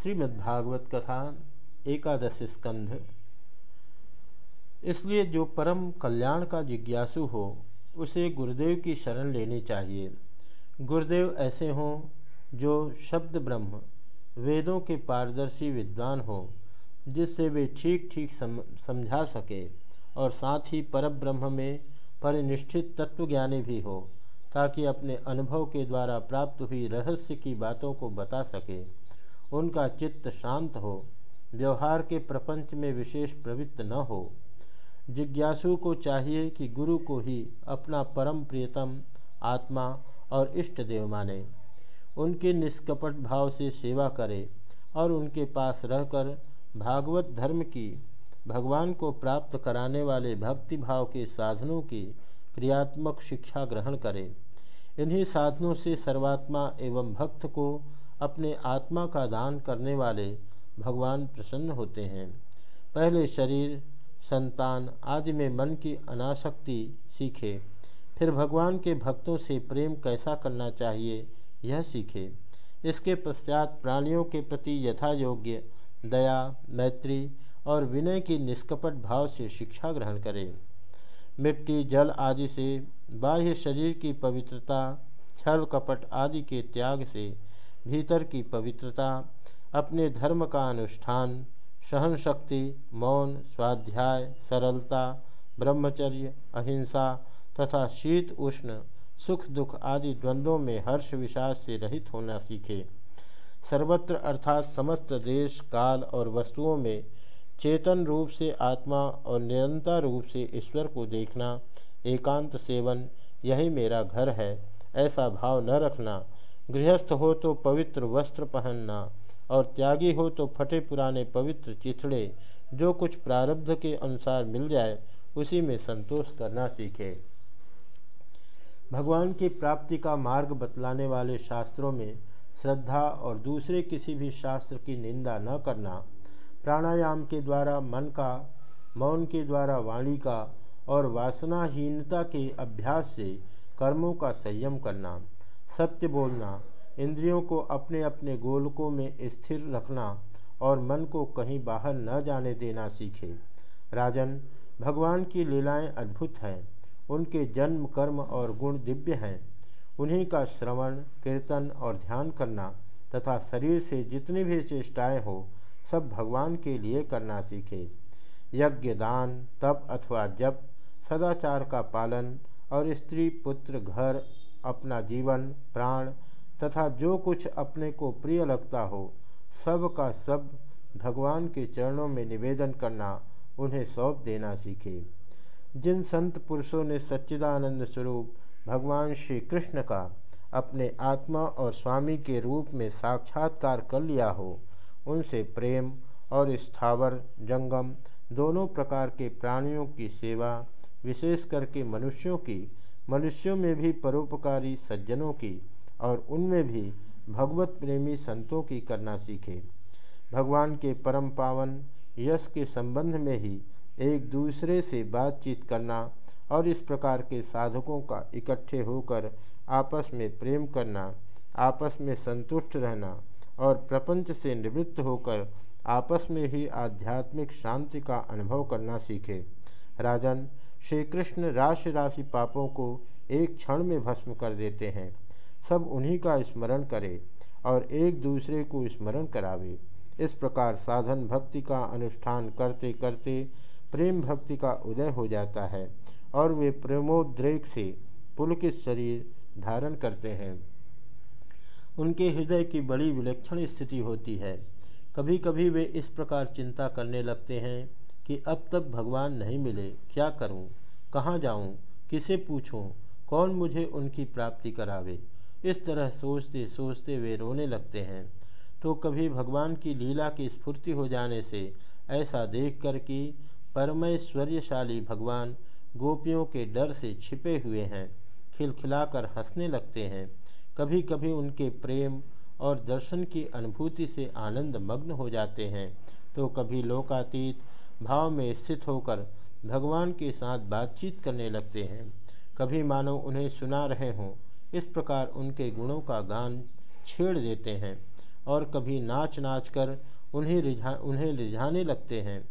श्रीमद्भागवत कथा एकादश स्कंध। इसलिए जो परम कल्याण का जिज्ञासु हो उसे गुरुदेव की शरण लेनी चाहिए। गुरुदेव ऐसे हों जो शब्द ब्रह्म वेदों के पारदर्शी विद्वान हो जिससे वे ठीक ठीक सम, समझा सके और साथ ही पर ब्रह्म में परिनिष्ठित तत्वज्ञानी भी हो ताकि अपने अनुभव के द्वारा प्राप्त हुई रहस्य की बातों को बता सके। उनका चित्त शांत हो, व्यवहार के प्रपंच में विशेष प्रवृत्त न हो। जिज्ञासु को चाहिए कि गुरु को ही अपना परम प्रियतम आत्मा और इष्ट देव माने। उनके निष्कपट भाव से सेवा करे और उनके पास रहकर भागवत धर्म की, भगवान को प्राप्त कराने वाले भक्ति भाव के साधनों की क्रियात्मक शिक्षा ग्रहण करे। इन्हीं साधनों से सर्वात्मा एवं भक्त को अपने आत्मा का दान करने वाले भगवान प्रसन्न होते हैं। पहले शरीर, संतान आदि में मन की अनासक्ति सीखे, फिर भगवान के भक्तों से प्रेम कैसा करना चाहिए, यह सीखे। इसके पश्चात प्राणियों के प्रति यथा योग्य दया, मैत्री और विनय की निष्कपट भाव से शिक्षा ग्रहण करें। मिट्टी, जल आदि से बाह्य शरीर की पवित्रता, छल कपट आदि के त्याग से भीतर की पवित्रता, अपने धर्म का अनुष्ठान सहन शक्ति मौन, स्वाध्याय, सरलता, ब्रह्मचर्य, अहिंसा तथा शीत, उष्ण, सुख, दुख आदि द्वंद्वों में हर्ष विषाद से रहित होना सीखे। सर्वत्र अर्थात समस्त देश, काल और वस्तुओं में चेतन रूप से आत्मा और निरंतर रूप से ईश्वर को देखना, एकांत सेवन, यही मेरा घर है, ऐसा भाव न रखना गृहस्थ हो तो पवित्र वस्त्र पहनना और त्यागी हो तो फटे पुराने पवित्र चिथड़े, जो कुछ प्रारब्ध के अनुसार मिल जाए, उसी में संतोष करना सीखे। भगवान की प्राप्ति का मार्ग बतलाने वाले शास्त्रों में श्रद्धा और दूसरे किसी भी शास्त्र की निंदा न करना, प्राणायाम के द्वारा मन का, मौन के द्वारा वाणी का और वासनाहीनता के अभ्यास से कर्मों का संयम करना। सत्य बोलना, इंद्रियों को अपने अपने गोलकों में स्थिर रखना और मन को कहीं बाहर न जाने देना सीखे। राजन, भगवान की लीलाएँ अद्भुत हैं। उनके जन्म, कर्म और गुण दिव्य हैं। उन्हीं का श्रवण, कीर्तन और ध्यान करना तथा शरीर से जितनी भी चेष्टाएँ हो, सब भगवान के लिए करना सीखे। यज्ञ, दान, तप अथवा जप, सदाचार का पालन और स्त्री पुत्र घर अपना जीवन, प्राण तथा जो कुछ अपने को प्रिय लगता हो, सब का सब भगवान के चरणों में निवेदन करना, उन्हें सौंप देना सीखे। जिन संत पुरुषों ने सच्चिदानंद स्वरूप भगवान श्री कृष्ण का अपने आत्मा और स्वामी के रूप में साक्षात्कार कर लिया हो, उनसे प्रेम और स्थावर, जंगम, दोनों प्रकार के प्राणियों की सेवा, विशेष करके मनुष्यों की मनुष्यों में भी परोपकारी सज्जनों की और उनमें भी भगवत प्रेमी संतों की करना सीखे। भगवान के परम पावन यश के संबंध में ही एक दूसरे से बातचीत करना और इस प्रकार के साधकों का इकट्ठे होकर आपस में प्रेम करना, आपस में संतुष्ट रहना और प्रपंच से निवृत्त होकर आपस में ही आध्यात्मिक शांति का अनुभव करना सीखे। राजन श्री कृष्ण राशि राशि पापों को एक क्षण में भस्म कर देते हैं। सब उन्हीं का स्मरण करे और एक दूसरे को स्मरण करावे। इस प्रकार साधन भक्ति का अनुष्ठान करते करते प्रेम भक्ति का उदय हो जाता है और वे प्रेमोद्रेक से पुलकित शरीर धारण करते हैं। उनके हृदय की बड़ी विलक्षण स्थिति होती है। कभी कभी वे इस प्रकार चिंता करने लगते हैं कि अब तक भगवान नहीं मिले क्या करूँ, कहाँ जाऊँ, किसे पूछूँ, कौन मुझे उनकी प्राप्ति करावे? इस तरह सोचते सोचते वे रोने लगते हैं। तो कभी भगवान की लीला की स्फूर्ति हो जाने से ऐसा देख कर कि परमैश्वर्यशाली भगवान गोपियों के डर से छिपे हुए हैं खिलखिलाकर हंसने लगते हैं। कभी कभी उनके प्रेम और दर्शन की अनुभूति से आनंद मग्न हो जाते हैं। तो कभी लोकातीत भाव में स्थित होकर भगवान के साथ बातचीत करने लगते हैं। कभी मानो उन्हें सुना रहे हों, इस प्रकार उनके गुणों का गान छेड़ देते हैं और कभी नाच नाच कर उन्हें रिझा, उन्हें रिझाने लगते हैं।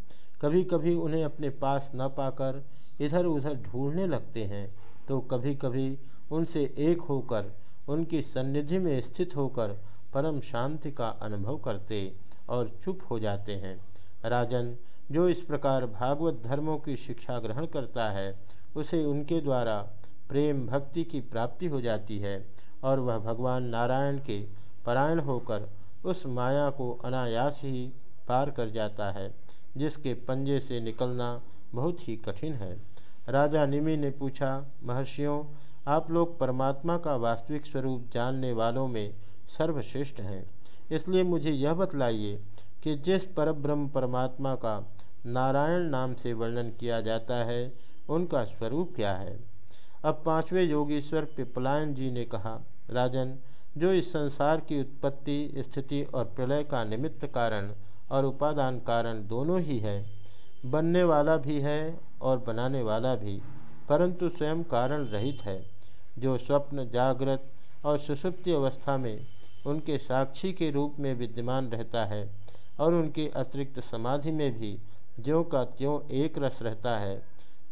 कभी कभी उन्हें अपने पास न पाकर इधर उधर ढूँढने लगते हैं। तो कभी कभी उनसे एक होकर, उनकी सन्निधि में स्थित होकर परम शांति का अनुभव करते और चुप हो जाते हैं। राजन जो इस प्रकार भागवत धर्मों की शिक्षा ग्रहण करता है, उसे उनके द्वारा प्रेम भक्ति की प्राप्ति हो जाती है और वह भगवान नारायण के परायण होकर उस माया को अनायास ही पार कर जाता है, जिसके पंजे से निकलना बहुत ही कठिन है। राजा निमि ने पूछा, महर्षियों, आप लोग परमात्मा का वास्तविक स्वरूप जानने वालों में सर्वश्रेष्ठ हैं। इसलिए मुझे यह बतलाइए कि जिस परब्रह्म परमात्मा का नारायण नाम से वर्णन किया जाता है, उनका स्वरूप क्या है? अब पाँचवें योगीश्वर पिपलायन जी ने कहा, राजन, जो इस संसार की उत्पत्ति, स्थिति और प्रलय का निमित्त कारण और उपादान कारण दोनों ही है, बनने वाला भी है और बनाने वाला भी, परंतु स्वयं कारण रहित है, जो स्वप्न, जागृत और सुसुप्ति अवस्था में उनके साक्षी के रूप में विद्यमान रहता है और उनके अतिरिक्त समाधि में भी ज्यों का त्यों एक रस रहता है,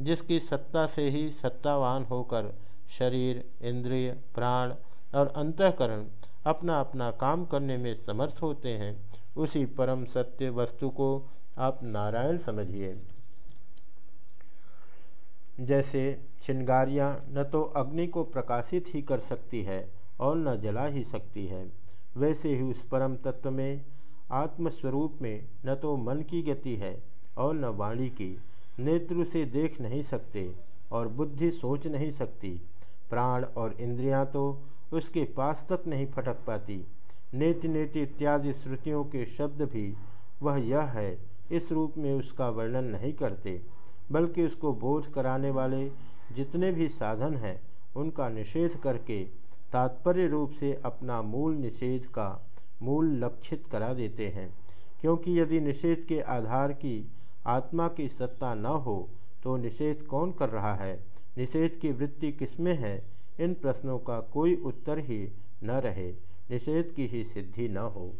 जिसकी सत्ता से ही सत्तावान होकर शरीर, इंद्रिय, प्राण और अंतकरण अपना अपना काम करने में समर्थ होते हैं, उसी परम सत्य वस्तु को आप नारायण समझिए। जैसे चिंगारियाँ न तो अग्नि को प्रकाशित ही कर सकती है और न जला ही सकती है, वैसे ही उस परम तत्व में आत्मस्वरूप में न तो मन की गति है और न वाणी की। नेत्र से देख नहीं सकते और बुद्धि सोच नहीं सकती। प्राण और इंद्रियाँ तो उसके पास तक नहीं फटक पाती। नेति नेति इत्यादि श्रुतियों के शब्द भी वह यह है, इस रूप में उसका वर्णन नहीं करते, बल्कि उसको बोध कराने वाले जितने भी साधन हैं, उनका निषेध करके तात्पर्य रूप से अपना मूल निषेध का मूल लक्षित करा देते हैं। क्योंकि यदि निषेध के आधार की आत्मा की सत्ता न हो तो निषेध कौन कर रहा है? निषेध की वृत्ति किसमें है? इन प्रश्नों का कोई उत्तर ही न रहे। निषेध की ही सिद्धि न हो।